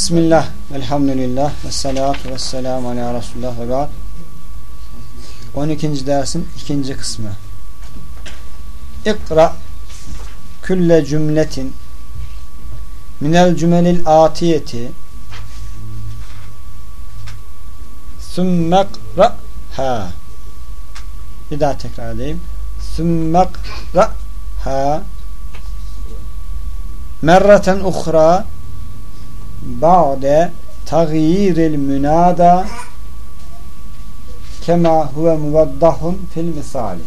Bismillah, elhamdülillah, ve salatu ve selamu ala Resulullah ve ba'd. 12. dersin ikinci kısmı. İkra külle cümletin minel cümelil atiyeti sümmekra bir daha tekrar edeyim sümmekra merraten uhra ba'de tagyiril münada kema huve muvaddahun fil misali.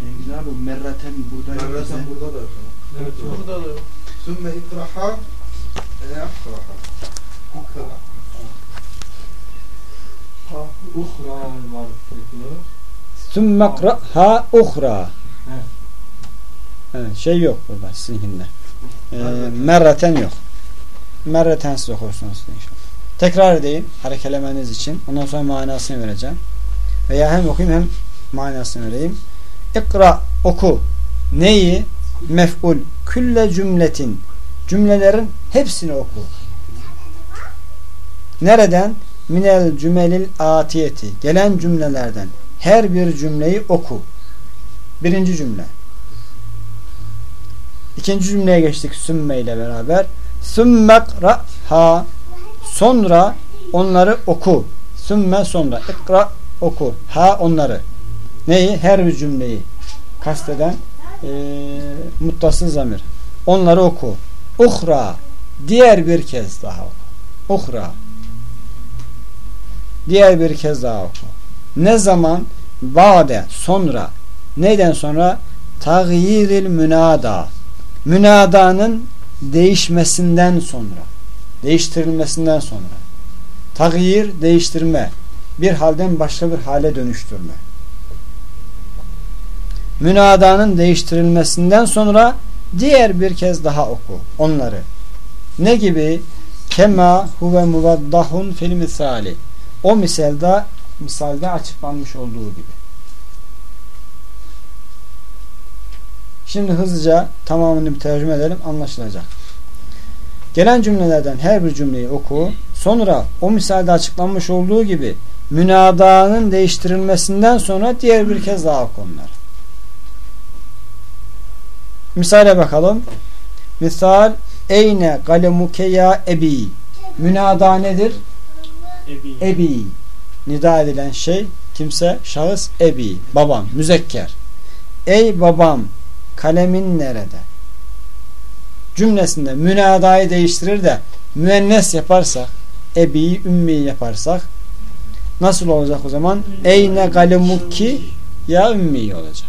Cengiz abi merraten burada yok. Merraten burada da yok. Evet, burada da yok. Sümme ikraha e akraha. İkraha. Ha, Uhra var. Sümmekra uhra. Evet. Evet, şey yok burada sizinkinde. Ee, merraten yok. Merraten siz okursunuz inşallah. Tekrar edeyim harekelemeniz için. Ondan sonra manasını vereceğim. Veya hem okuyayım hem manasını vereyim. İkra oku. Neyi? Mef'ul. Külle cümletin. Cümlelerin hepsini oku. Nereden? Minel cümelil atiyeti. Gelen cümlelerden. Her bir cümleyi oku. Birinci cümle. İkinci cümleye geçtik sümme ile beraber. Sümmek ha sonra onları oku. Sümme sonra ikra oku. Ha onları. Neyi? Her bir cümleyi kasteden e, muttasıl zamir. Onları oku. Uhra diğer bir kez daha oku. Uhra diğer bir kez daha oku. Ne zaman? Bade sonra. Neyden sonra? Tagyiril münada. Münadanın değişmesinden sonra. Değiştirilmesinden sonra. Tagyir değiştirme. Bir halden başka bir hale dönüştürme. Münadanın değiştirilmesinden sonra diğer bir kez daha oku onları. Ne gibi? Kema huve muvaddahun fil misali. O misalde misalde açıklanmış olduğu gibi. Şimdi hızlıca tamamını bir tercüme edelim anlaşılacak. Gelen cümlelerden her bir cümleyi oku. Sonra o misalde açıklanmış olduğu gibi münadanın değiştirilmesinden sonra diğer bir kez daha oku onları. Misale bakalım. Misal Eyne galemuke ya ebi. Münada nedir? Ebi. Ebi. Nida edilen şey kimse, şahıs ebi. Babam, müzekker. Ey babam kalemin nerede? Cümlesinde münadayı değiştirir de müennes yaparsak ebi, ümmi yaparsak nasıl olacak o zaman? Eyne galemuki ya ümmi olacak.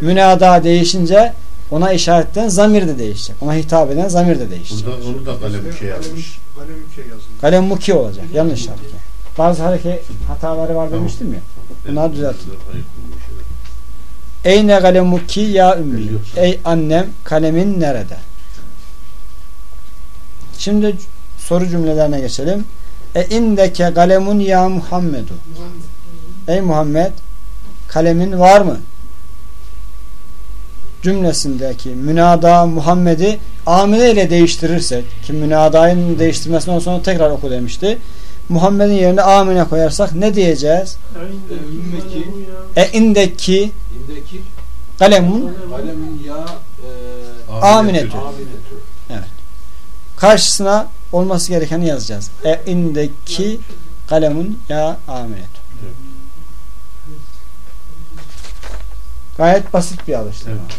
Münada değişince ona işaretten zamir de değişecek. Ona hitap eden zamir de değişecek. Burada onu da kalem bir şey yazmış. Kalem ülke yazılmış. Kalem muki olacak. Yanlış hareket. Bazı hareket hataları var demiştim ya. Bunları düzeltin. Eyne kalemuki ya ümmi. Ey annem kalemin nerede? Şimdi soru cümlelerine geçelim. E indeke kalemun ya Muhammedu. Ey Muhammed kalemin var mı? Cümlesindeki münada Muhammed'i amine ile değiştirirsek ki münadayın değiştirmesinden sonra tekrar oku demişti. Muhammed'in yerine amine koyarsak ne diyeceğiz? E indeki İndeki kalemun kalemin ya e, aminetü. aminetü. Karşısına olması gerekeni yazacağız. E indeki kalemun ya aminetü. Gayet basit bir alıştırma. Evet.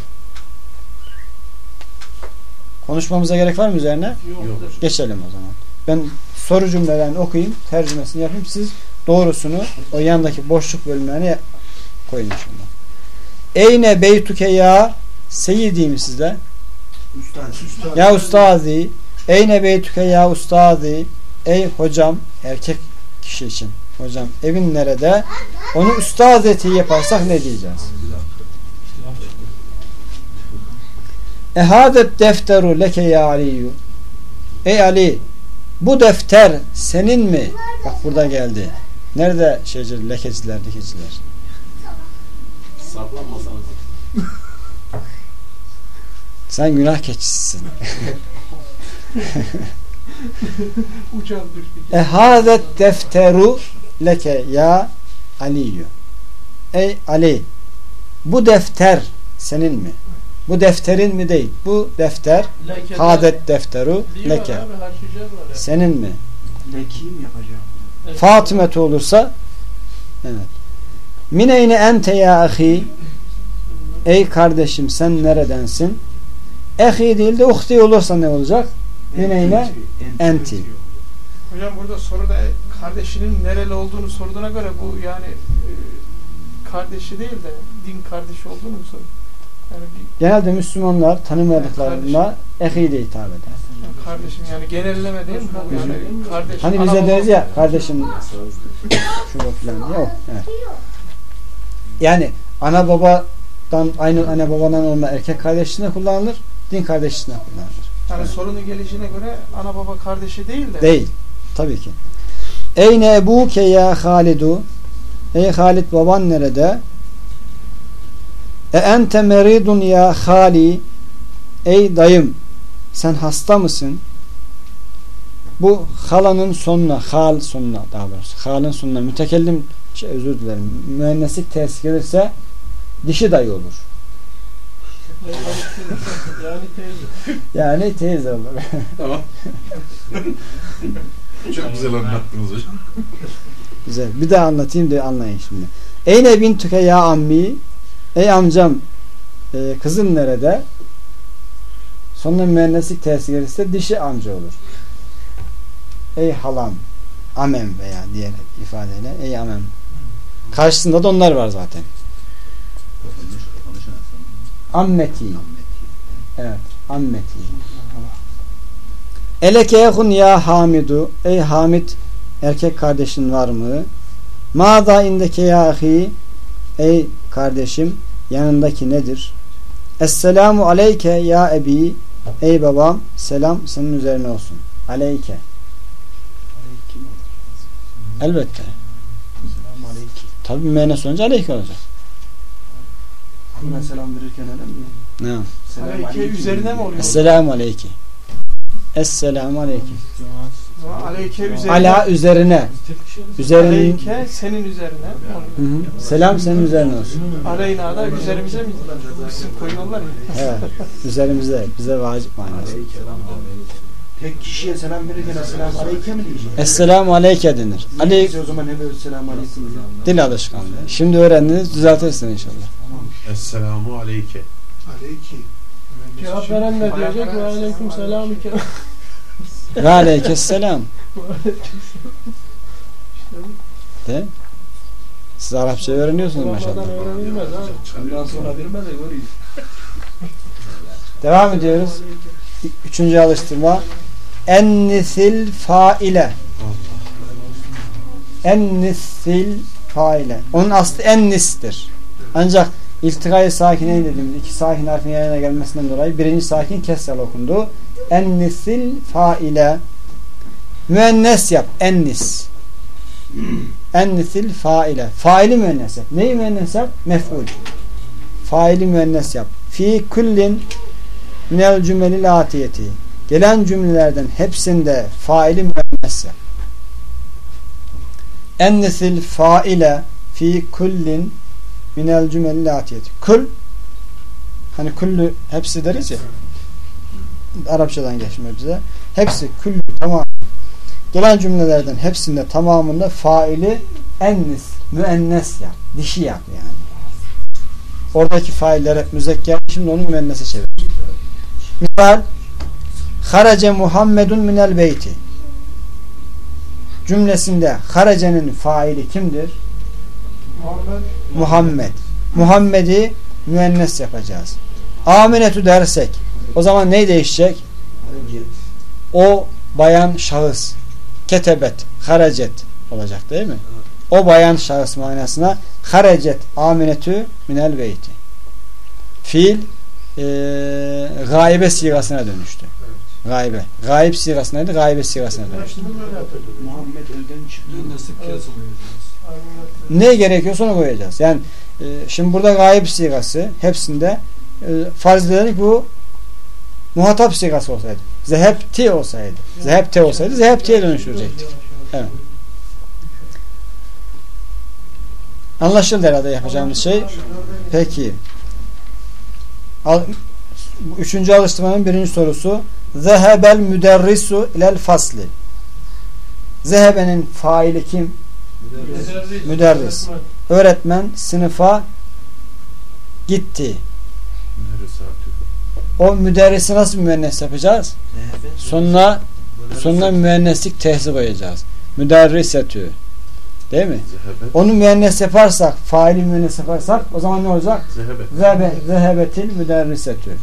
Konuşmamıza gerek var mı üzerine? Yok. Geçelim o zaman. Ben soru cümlelerini okuyayım, tercümesini yapayım. Siz doğrusunu o yandaki boşluk bölümlerine koyun inşallah. Eyne beytuke ya seyyidiyim sizde. Üstad. Ya ustazi. Eyne beytuke ya ustazi. Ey hocam erkek kişi için. Hocam evin nerede? Onu ustazeti yaparsak ne diyeceğiz? Ehadet defteru leke ya Aliyu. Ey Ali bu defter senin mi? Bak burada geldi. Nerede şeyciler, lekeciler, lekeciler? Saplanmasanız. Sen günah keçisisin. Uçan. Ehazet defteru leke ya Aliyyü. Ey Ali bu defter senin mi? Bu defterin mi değil? Bu defter Lekeden- hadet defteru leke. abi, ya. Senin mi? Lekiyim yapacağım. Evet. Fatımet olursa evet. Mineyne ente ya ahi Ey kardeşim sen neredensin? Ehi değil de uhti olursa ne olacak? Mineyne enti. Hocam burada soruda kardeşinin nereli olduğunu sorduğuna göre bu yani e, kardeşi değil de din kardeşi olduğunu mu soruyor? Genelde Müslümanlar tanımadıklarında ehi de hitap eder. kardeşim yani genelleme değil mi bu? Yani kardeş. Hani bize deriz ya kardeşim şu bu falan diye. Yok. Evet. Yani ana babadan aynı anne babadan olma erkek kardeşine kullanılır. Din kardeşine kullanılır. Yani sorunun gelişine göre ana baba kardeşi değil de. Değil. Tabii ki. Eyne ebuke ya Halidu Ey Halid baban nerede? E ente meridun ya hali Ey dayım sen hasta mısın? Bu halanın sonuna, hal sonuna daha doğrusu. Halın sonuna mütekellim şey, özür dilerim. Müenneslik ters gelirse dişi dayı olur. Yani teyze. Yani teyze olur. Tamam. Çok güzel anlattınız hocam. Güzel. Bir daha anlatayım da anlayın şimdi. Eyne bintüke ya ammi Ey amcam e, kızın nerede? Sonra müenneslik tesir gelirse dişi amca olur. Ey halam amem veya diğer ifadeyle ey amem. Karşısında da onlar var zaten. Ammeti. Evet. Ammeti. Eleke yehun ya Hamidu. Ey Hamid erkek kardeşin var mı? Mada indeke ya ahi. Ey kardeşim yanındaki nedir? Esselamu aleyke ya ebi. Ey babam selam senin üzerine olsun. Aleyke. Aleyküm. Elbette. Tabi müennes olunca aleyke olacak. Kuluna selam verirken öyle mi? Ne? Selam Aleyke üzerine mi oluyor? Esselamu aleyke. Esselamu aleyke. Aleyke üzerine. Ala üzerine. Üzerine. Aleyke senin üzerine. Hı hı. Selam senin üzerine olsun. Aleyna da üzerimize mi isim koyuyorlar ya. Evet. Üzerimize. Bize vacip manası. Tek kişiye selam verirken selam aleyküm mi diyecek? Esselamu aleyke denir. Ali o zaman hemen selam aleyküm diyor. dil alışkanlığı. Şimdi öğrendiniz düzeltirsin inşallah. Esselamu aleyke. Aleyki. Cevap veren ne diyecek? Ve aleyküm selam. Ve aleykesselam. De. Siz Arapça öğreniyorsunuz maşallah. Öğrenilmez ha. Ondan sonra vermez de. Devam ediyoruz. Üçüncü alıştırma. Ennisil faile. Ennisil faile. Onun aslı ennistir. Ancak iltikayı sakine dediğimiz iki sakin harfin yan yana gelmesinden dolayı birinci sakin kesrel okundu. Ennisil faile. Müennes yap. Ennis. Ennisil faile. Faili müennes yap. Neyi müennes yap? Mef'ul. Faili müennes yap. Fi kullin minel cümelil atiyeti. Gelen cümlelerden hepsinde faili müennes yap. Ennisil faile fi kullin minel cümelil atiyeti. Kul hani kullu hepsi deriz ya Arapçadan geçme bize. Hepsi küllü tamam. Gelen cümlelerden hepsinde tamamında faili ennis, müennes yap. Dişi yap yani. Oradaki failler hep müzekker. Şimdi onu müennese çevir. Misal Harace Muhammedun minel beyti cümlesinde haracenin faili kimdir? Muhammed Muhammed. Muhammed'i müennes yapacağız. Aminetü dersek o zaman ne değişecek? O bayan şahıs ketebet, haracet olacak değil mi? O bayan şahıs manasına harecet aminetü minel beyti. Fiil e, gaybe sigasına dönüştü. Gaybe. Gayb sigasındaydı. Gaybe sigasına dönüştü. Muhammed evden çıktı. Nasip kıyası Ne gerekiyorsa onu koyacağız. Yani e, şimdi burada gayb sigası hepsinde e, farz edelim ki bu muhatap sigası olsaydı. Zehebti olsaydı. Zehebte olsaydı zehebtiye dönüştürecektik. Evet. Anlaşıldı herhalde yapacağımız şey. Peki. Üçüncü alıştırmanın birinci sorusu. Zehebel müderrisu ilel fasli. Zehebenin faili kim? Müderris. Öğretmen sınıfa gitti. O müderrisi nasıl müennes yapacağız? Sonuna sonuna müenneslik tehzip koyacağız. Müderrisetü. Değil mi? Zehebe. Onu müennes yaparsak, faili müennes yaparsak o zaman ne olacak? Zehebe. Zebe, zehebetil müderrisetü.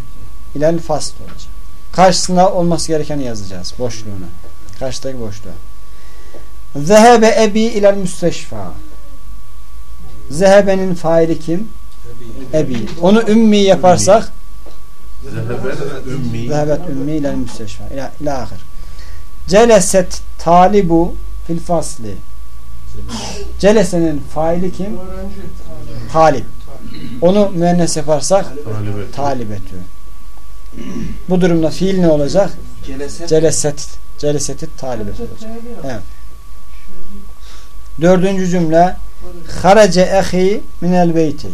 İlel fasl olacak. Karşısında olması gerekeni yazacağız. Boşluğuna. Karşıdaki boşluğa. Zehebe ebi ilel müsteşfa. Zehebenin faili kim? Ebi. Onu ümmi yaparsak. Zehebet ümmi ilel müsteşfa. İla, ila ahir. Celeset talibu fil fasli. Celesenin faili kim? Talip. Onu müennes yaparsak Talibet. talibetü. Bu durumda fiil ne olacak? Celeset. Celeset. Celeseti talibet olacak. Evet. Dördüncü cümle Harace ehi minel beyti.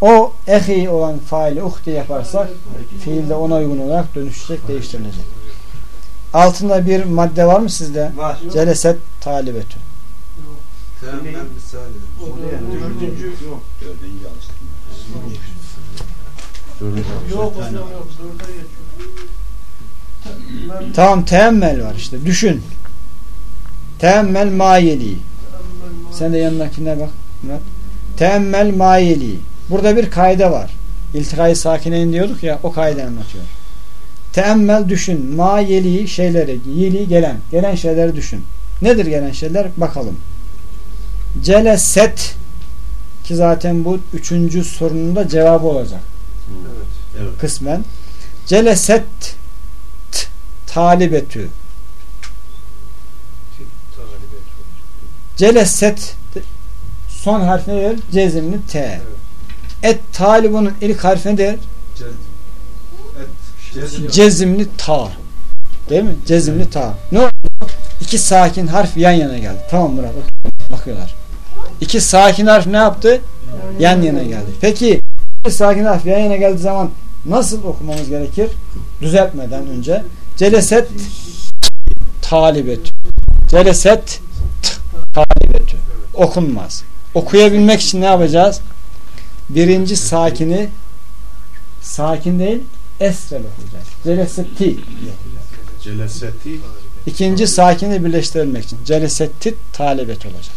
O ehi olan faili uhti yaparsak fiilde ona uygun olarak dönüşecek, değiştirilecek. Altında bir madde var mı sizde? Var. Celeset talibetü. Dördüncü. Yok. Hocam yok. Dörde geçiyor. Tamam teemmel var işte. Düşün. Teemmel mayeli. Sen de yanındakine bak Murat. Teemmel mayeli. Burada bir kaide var. İltikayı sakineyin diyorduk ya o kaydı anlatıyor. Teemmel düşün. Mayeli şeyleri, yeli gelen. Gelen şeyleri düşün. Nedir gelen şeyler? Bakalım. Celeset ki zaten bu üçüncü sorunun da cevabı olacak Evet. Evet. kısmen. Celeset t- talibetü. Celeset son harf nedir? Cezimli T. Et talibunun ilk harfi nedir? Cezimli ta. Değil mi? Cezimli ta. Ne oldu? İki sakin harf yan yana geldi. Tamam Murat. Bakıyorlar. İki sakin harf ne yaptı? Yan yana geldi. Peki iki sakin harf yan yana geldiği zaman nasıl okumamız gerekir? Düzeltmeden önce. Celeset talibetü. Celeset talibetü. Okunmaz. Okuyabilmek için ne yapacağız? Birinci sakini sakin değil esrel okuyacağız. Celeseti Celeseti. İkinci sakini birleştirilmek için. Celesetti talibet olacak.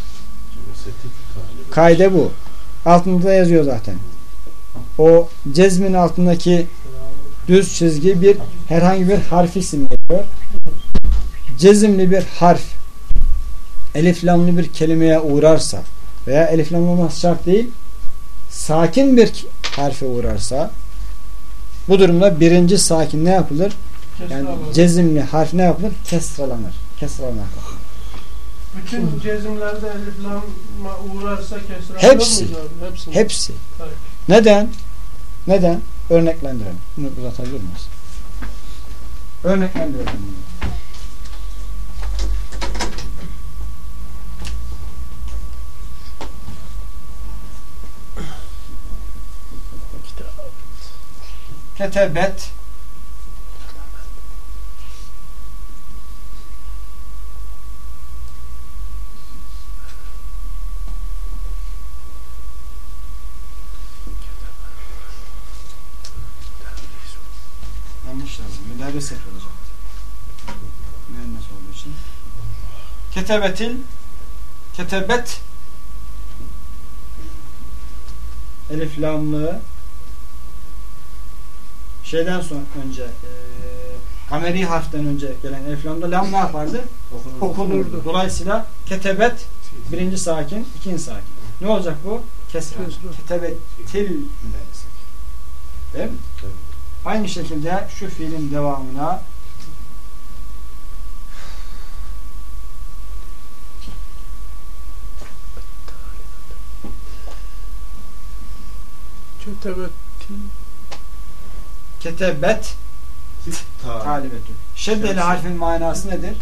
Celeseti talibet. Kaide bu. Altında yazıyor zaten. O cezmin altındaki düz çizgi bir herhangi bir harfi simgeliyor. Cezimli bir harf eliflamlı bir kelimeye uğrarsa veya eliflamlı olması şart değil sakin bir harfe uğrarsa bu durumda birinci sakin ne yapılır? Yani cezimli harf ne yapılır? Kesralanır. Kesralanır. Bütün cezimlerde elif lam'a uğrarsa kesra Hepsi. abi? Hepsi. Hepsi. Evet. Neden? Neden? Örneklendirelim. Bunu uzatabilir miyiz? Örneklendirelim. Ketebet Yanlış yazdım. Müderris olacak. Müennes olduğu için. Ketebetil ketebet elif lamlı şeyden sonra önce e, kameri harften önce gelen elif lamda lam ne yapardı? Okunurdu. Dolayısıyla ketebet birinci sakin, ikinci sakin. Ne olacak bu? Kesra. Ketebetil müderris. Değil mi? Evet. Aynı şekilde şu fiilin devamına Ketebettil. Ketebet Talibetü. Şeddeli harfin manası nedir?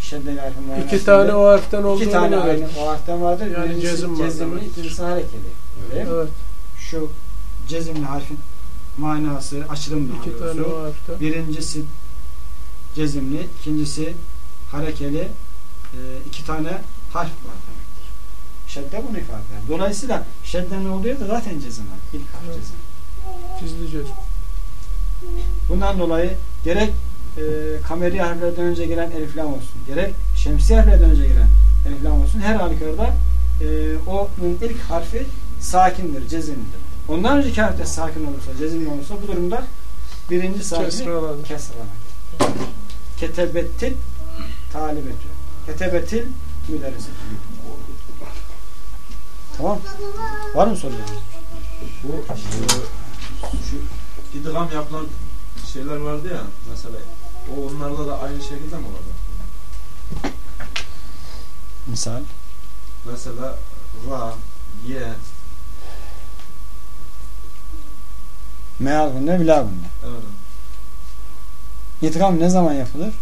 Şeddeli harfin manası İki tane nedir? o harften olduğunu İki tane aynı o harften vardır. Yani Birincisi cezim cezimli, ikincisi harekeli. Evet. Şu cezimli harfin manası açılım daha İki tane o harften. Birincisi cezimli, ikincisi harekeli. e, iki tane harf var demektir. Şedde bunu ifade eder. Dolayısıyla şeddenin olduğu yerde zaten cezim var. İlk harf Evet. cezim. Gizleyeceğiz. Bundan dolayı gerek e, kameri harflerden önce gelen eliflam olsun, gerek şemsi harflerden önce gelen eliflam olsun, her halükarda e, onun ilk harfi sakindir, cezimlidir. Ondan önceki harfte sakin olursa, cezimli olursa bu durumda birinci sakini Kesralanır. kesralanır. Ketebettil talibetü. Ketebetil müderrisetü. Tamam. Var mı sorular? Bu şu idgam yapılan şeyler vardı ya mesela o onlarda da aynı şekilde mi olacak? Misal. Mesela ra, ye, Meal günde, bila günde. evet. İdgam ne zaman yapılır?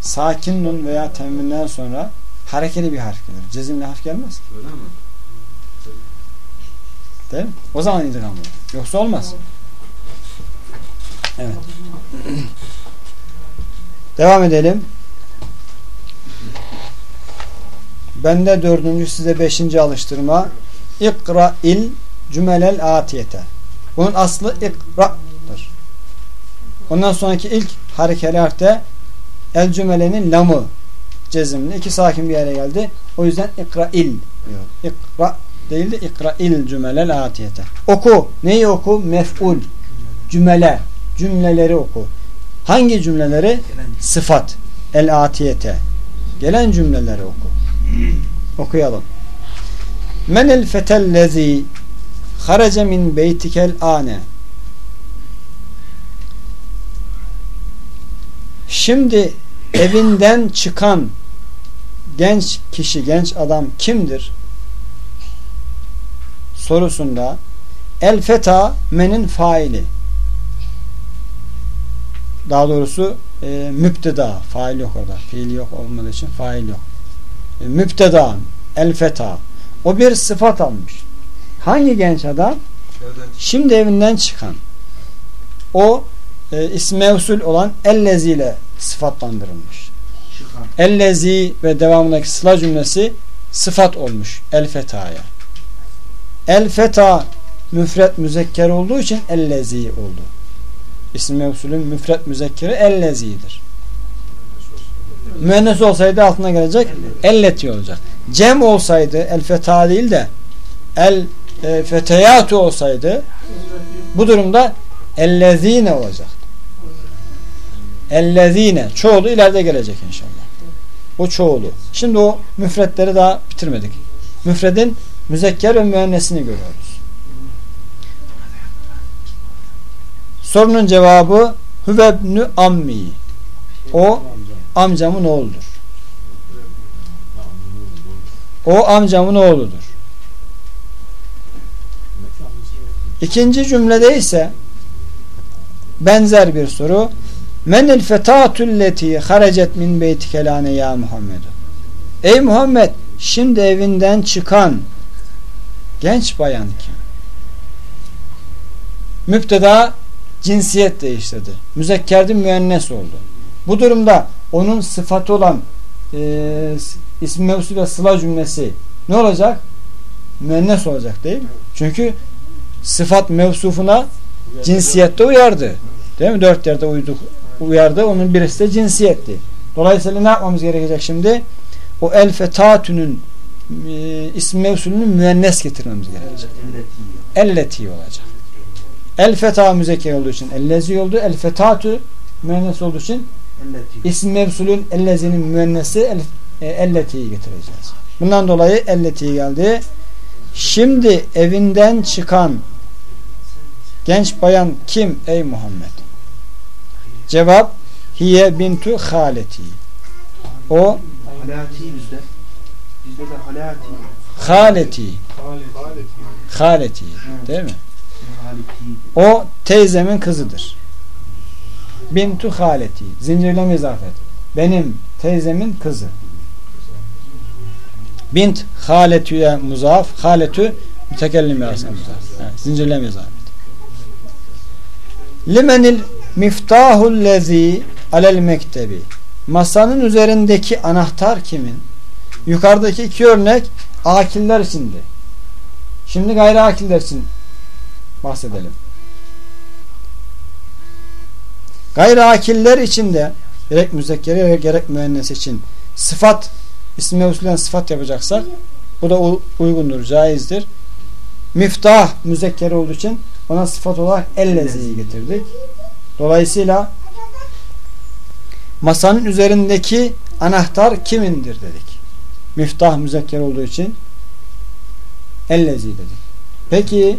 Sakin nun veya tenvinden sonra harekeli bir harf gelir. Cezimli harf gelmez. Öyle mi? Değil mi? O zaman idgam olur. Yoksa olmaz. Evet. Devam edelim. Bende dördüncü size beşinci alıştırma. İkra il cümelel atiyete. Bunun aslı ikra'dır. Ondan sonraki ilk harekeli harfte el cümlenin lamı cezimli. iki sakin bir yere geldi. O yüzden ikra il. İkra değil de ikra il cümelel atiyete. Oku. Neyi oku? Mef'ul. Cümle. Cümleleri oku. Hangi cümleleri? Sıfat. El atiyete. Gelen cümleleri oku. Okuyalım. Menel fetellezi harace min beytikel ane Şimdi evinden çıkan genç kişi, genç adam kimdir? Sorusunda el feta menin faili. Daha doğrusu e, müpteda. Fail yok orada. Fiil yok olmadığı için fail yok. E, müpteda. El feta. O bir sıfat almış. Hangi genç adam? Şimdi evinden çıkan. O e, ismi usul olan ellezi ile sıfatlandırılmış. Çıkan. Ellezi ve devamındaki sıla cümlesi sıfat olmuş el fetaya. El feta müfret müzekker olduğu için ellezi oldu. İsim mevsulün müfret müzekkeri ellezidir. Müennes olsaydı altına gelecek elleti olacak. Cem olsaydı el feta değil de el e, feteyatu olsaydı bu durumda ellezine olacak. Ellezine çoğulu ileride gelecek inşallah. O çoğulu. Şimdi o müfretleri daha bitirmedik. Müfredin müzekker ve müennesini görüyoruz. Sorunun cevabı Hüvebnü ammi. O amcamın oğludur. O amcamın oğludur. İkinci cümlede ise benzer bir soru. Menil fetatulleti harecet min beytikelane ya Muhammed. Ey Muhammed şimdi evinden çıkan genç bayan kim? Müpteda cinsiyet değiştirdi. Müzekkerdi müennes oldu. Bu durumda onun sıfatı olan e, ismi mevzu ve sıla cümlesi ne olacak? Müennes olacak değil mi? Çünkü sıfat mevsufuna cinsiyette uyardı. Değil mi? Dört yerde uyduk, uyardı. Onun birisi de cinsiyetti. Dolayısıyla ne yapmamız gerekecek şimdi? O el fetatünün e, ismi mevsulünü müennes getirmemiz gerekecek. Elleti olacak. El feta müzekker olduğu için ellezi oldu. El fetatü müennes olduğu için isim mevsulün ellezinin müennesi el, e, elletiyi getireceğiz. Bundan dolayı elleti geldi. Şimdi evinden çıkan genç bayan kim ey Muhammed? Cevap hiye bintu haleti. O Halati bizde. Bizde de halati. haleti. Haleti. Değil mi? Halati. O teyzemin kızıdır. Bintu haleti. Zincirleme izafet. Benim teyzemin kızı. Bint haletüye muzaf. Haletü mütekellim yarasına muzaf. Evet, zincirleme izafet. Limenil miftahul lezi alel mektebi. Masanın üzerindeki anahtar kimin? Yukarıdaki iki örnek akiller içindi. Şimdi gayri akiller için bahsedelim. Gayri akiller içinde gerek müzekkeri gerek müennes için sıfat ismi usulen sıfat yapacaksak bu da uygundur, caizdir. Miftah müzekkeri olduğu için ona sıfat olarak elleziyi getirdik. Dolayısıyla masanın üzerindeki anahtar kimindir dedik. Miftah müzekker olduğu için ellezi dedik. Peki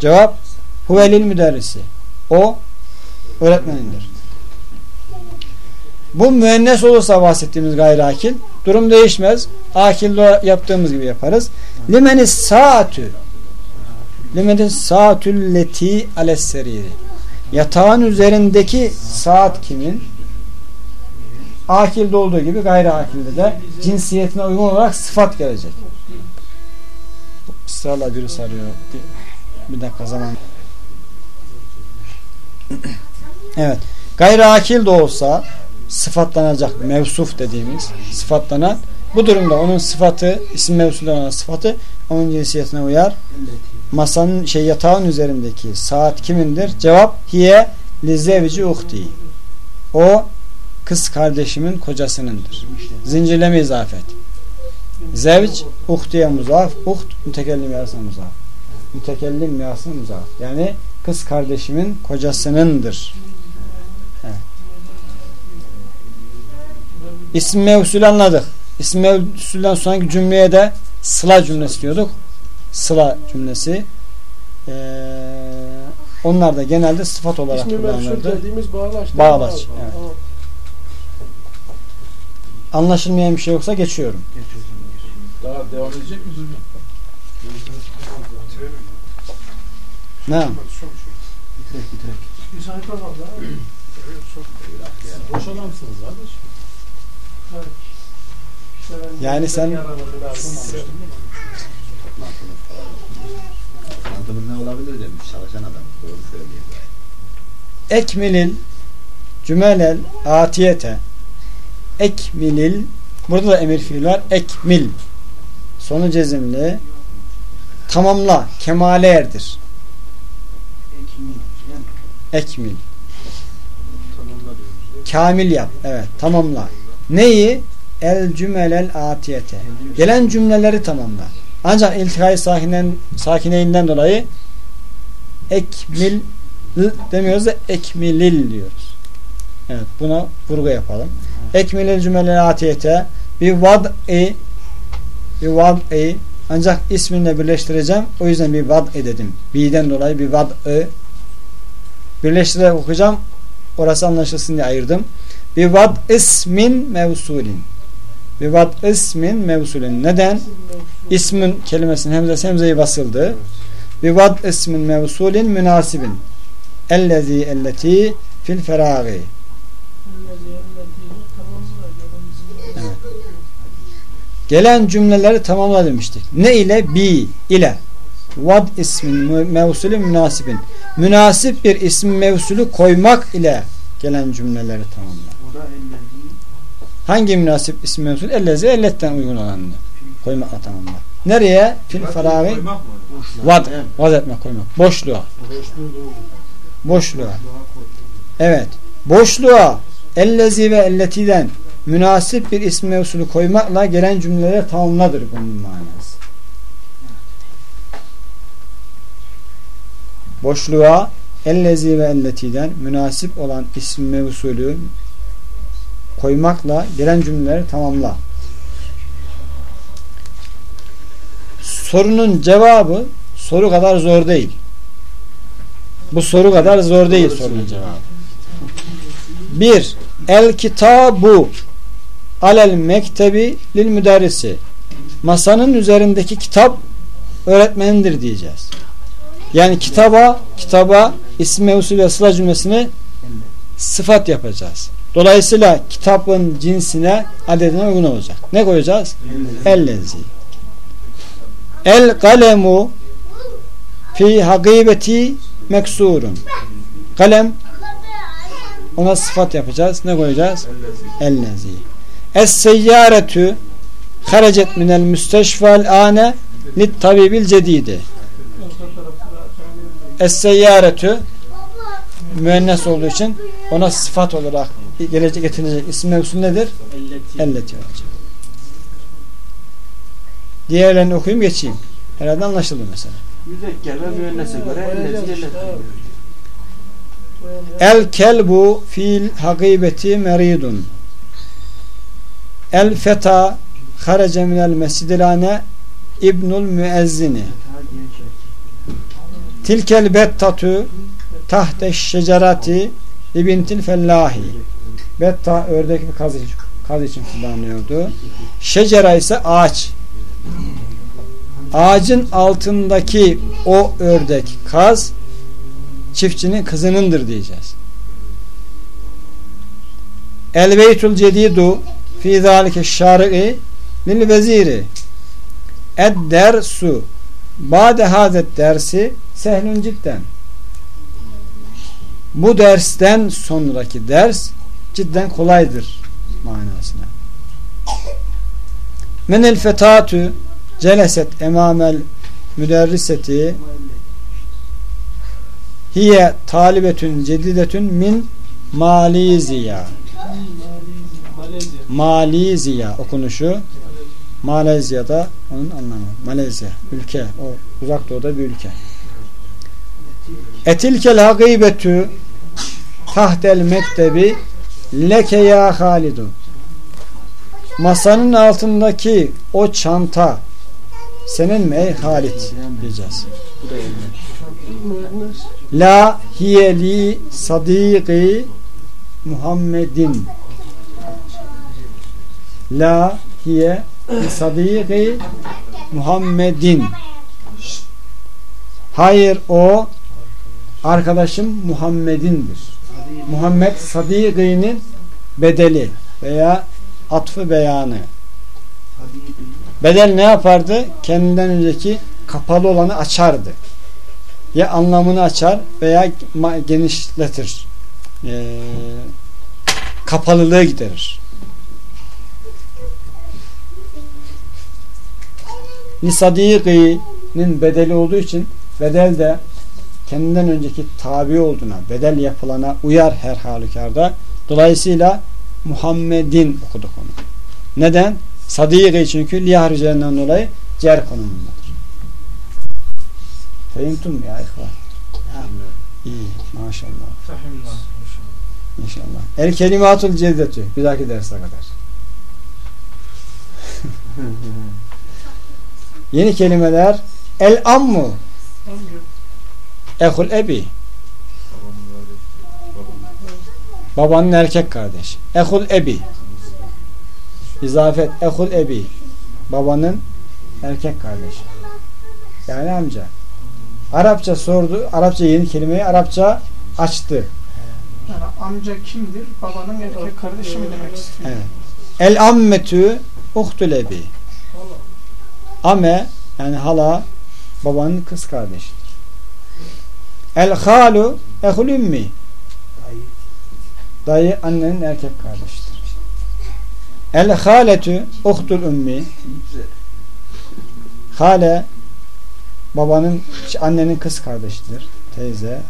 cevap huvelil müderrisi. O öğretmenindir. Bu müennes olursa bahsettiğimiz gayri akil durum değişmez. Akil yaptığımız gibi yaparız. Limenis saatü limenis saatül leti ales seriri Yatağın üzerindeki saat kimin? Akilde olduğu gibi gayri akilde de cinsiyetine uygun olarak sıfat gelecek. Israrla biri sarıyor. Bir dakika zaman. Evet. Gayri akil de olsa sıfatlanacak mevsuf dediğimiz sıfatlanan bu durumda onun sıfatı isim mevsulü olan sıfatı onun cinsiyetine uyar masanın şey yatağın üzerindeki saat kimindir? Cevap hiye lizevci uhti. O kız kardeşimin kocasınındır. Zincirleme izafet. Zevc uhtiye muzaf. Uht mütekellim yarısına muzaf. Mütekellim yarısına muzaf. Yani kız kardeşimin kocasınındır. İsim mevsul anladık. İsim mevsulden sonraki cümleye de sıla cümlesi diyorduk sıla cümlesi e, onlar da genelde sıfat olarak İsmi kullanılırdı. dediğimiz bağlaç. Bağlaç. Evet. Tamam. Anlaşılmayan bir şey yoksa geçiyorum. Daha devam edecek mi hocam? Ne? Bitirek bitirek. Bir sayfa var daha. Boş adamsınız kardeş. Yani sen Mantığımız ne olabilir demiş çalışan adam. Doğru söylüyor. Ekmilil cümelel atiyete ekmilil burada da emir fiil var. Ekmil sonu cezimli tamamla kemale erdir. Ekmil kamil yap. Evet tamamla. Neyi? El cümelel atiyete. Gelen cümleleri tamamla. Ancak iltikayı sakinen, sakineyinden dolayı ekmil demiyoruz da ekmilil diyoruz. Evet buna vurgu yapalım. Ekmilil cümelel atiyete bir vad'i bir vad'i ancak isminle birleştireceğim. O yüzden bir vad'i dedim. Bi'den dolayı bir vad'i birleştirerek okuyacağım. Orası anlaşılsın diye ayırdım. Bir vad ismin mevsulin. Bir vad ismin mevsulin. Neden? İsmin kelimesinin hemzesi hemzeyi basıldı. Bir vad ismin mevsulin münasibin. Ellezi elleti fil feragi. Gelen cümleleri tamamla demiştik. Ne ile? Bi ile. Vad ismin mevsulü münasibin. Münasip bir isim mevsulü koymak ile gelen cümleleri tamamla. Hangi münasip isim mevsul? Ellezi elletten uygun olanını koymakla tamamla. Nereye? Fil feragi vad, vad etmek koymak. Boşluğa. Boşluğa. Evet. Boşluğa ellezi ve elletiden münasip bir isim mevsulü koymakla gelen cümleleri tamamladır bunun manası. Boşluğa ellezi ve elletiden münasip olan isim mevsulü koymakla gelen cümleleri tamamla. Sorunun cevabı soru kadar zor değil. Bu soru kadar zor değil sorunun cevabı. Bir, el kitabu alel mektebi lil müderrisi. Masanın üzerindeki kitap öğretmenindir diyeceğiz. Yani kitaba kitaba isim mevsul ve sıla cümlesini sıfat yapacağız. Dolayısıyla kitabın cinsine adedine uygun olacak. Ne koyacağız? Ellezi. El kalemu fi hakibeti meksurun. Kalem ona sıfat yapacağız. Ne koyacağız? Ellezi. Es seyyaretü harecet minel müsteşfel ane lit tabibil cedidi. Es seyyaretü müennes olduğu için ona sıfat olarak gelecek getirilecek isim mevzusu nedir? Elleti olacak. Diğerlerini okuyayım geçeyim. Herhalde anlaşıldı mesela. Müzekker ve müennese göre ellezi ellezi. El kelbu fil hakibeti meridun. El feta harece minel mescidilane ibnul müezzini. Tilkel bettatu tahte şecerati ibintil fellahi. Betta ördek bir kaz için, kaz için kullanılıyordu. Şecera ise ağaç. Ağacın altındaki o ördek kaz çiftçinin kızınındır diyeceğiz. El beytul cedidu fi zalike şari'i lil veziri ed dersu ba'de hazet dersi sehlun cidden bu dersten sonraki ders cidden kolaydır manasına. Menel fetatu celeset emamel müderriseti hiye talibetün cedidetün min maliziya. Maliziya okunuşu Malezya'da onun anlamı Malezya ülke o uzak doğuda bir ülke etilkel hakibetü tahtel mektebi leke ya halidu masanın altındaki o çanta senin mi ey Halit diyeceğiz. La hiye li sadiki Muhammedin La hiye sadiki Muhammedin Hayır o arkadaşım Muhammed'indir. Muhammed Sadiki'nin bedeli veya atfı beyanı. Bedel ne yapardı? Kendinden önceki kapalı olanı açardı. Ya anlamını açar veya genişletir. Ee, kapalılığı giderir. Lisadiki'nin bedeli olduğu için bedel de kendinden önceki tabi olduğuna, bedel yapılana uyar her halükarda. Dolayısıyla Muhammed'in okuduk onu. Neden? Sadiki çünkü liyahricenden dolayı cer konumundadır. Fehimtum ya ihvan. İyi maşallah. İnşallah. El kelimatul ceddetü. Bir dahaki derse kadar. Yeni kelimeler el ammu ehul ebi babanın erkek kardeşi ehul ebi izafet ehul ebi babanın erkek kardeşi yani amca Arapça sordu Arapça yeni kelimeyi Arapça açtı Yani amca kimdir? Babanın erkek kardeşi mi demek istiyor? Evet. El ammetü uhtul ebi. Ame yani hala babanın kız kardeşidir. El halu ehul ümmi. Dayı annenin erkek kardeşidir. El haletü uhtul ümmi. Hale babanın annenin kız kardeşidir. Teyze.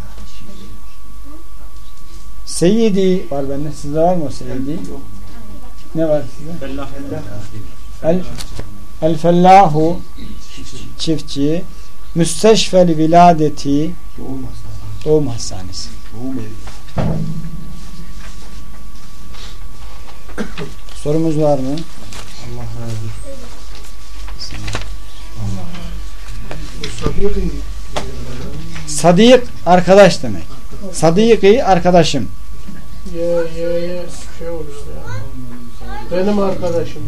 Seyyidi var bende. Sizde var mı o seyyidi? Ne var sizde? El, el fellahu çiftçi müsteşfel viladeti doğum hastanesi. Sorumuz var mı? Allah razı olsun. Sadik arkadaş demek. Sadiki arkadaşım. Ye ye ye şey ya. Benim arkadaşım.